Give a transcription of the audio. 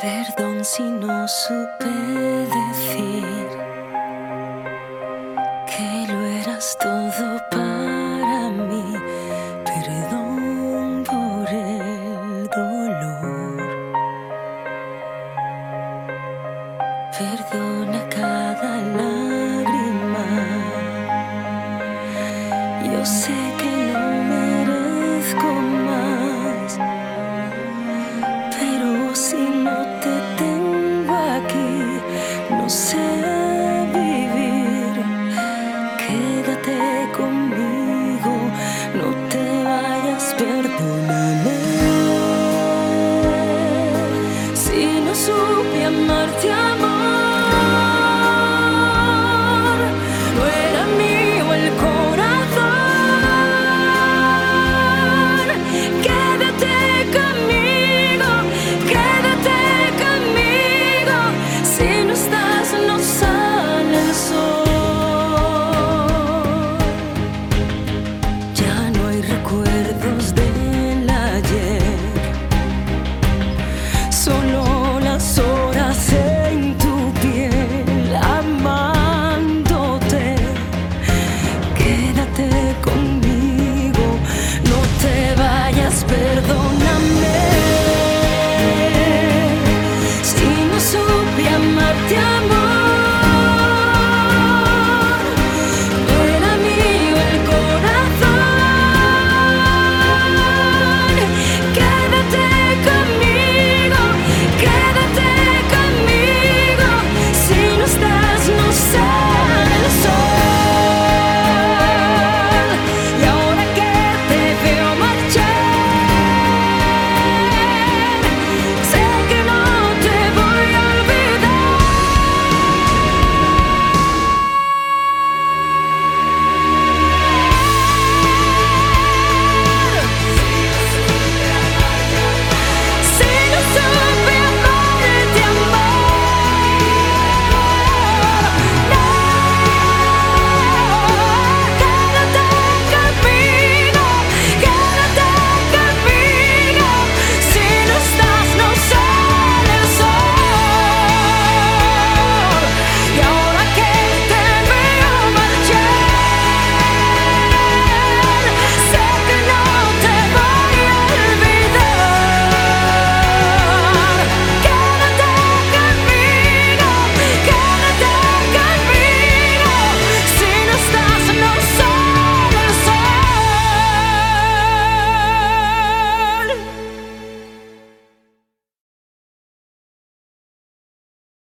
Perdón si no supe decir que lo eras todo para morti amore.